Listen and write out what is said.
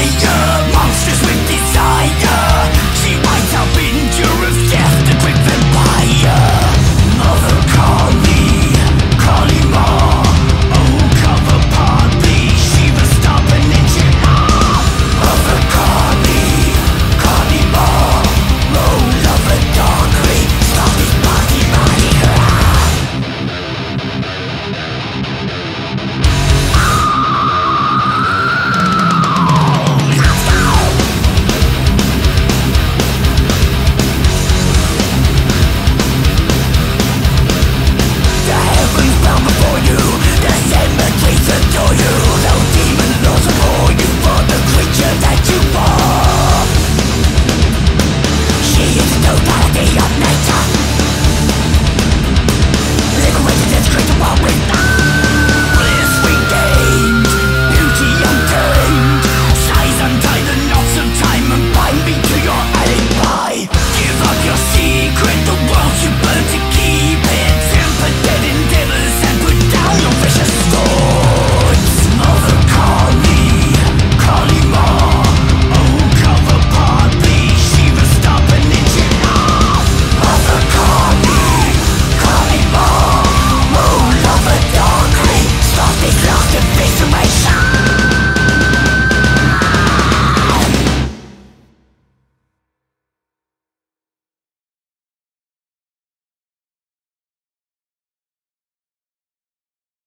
my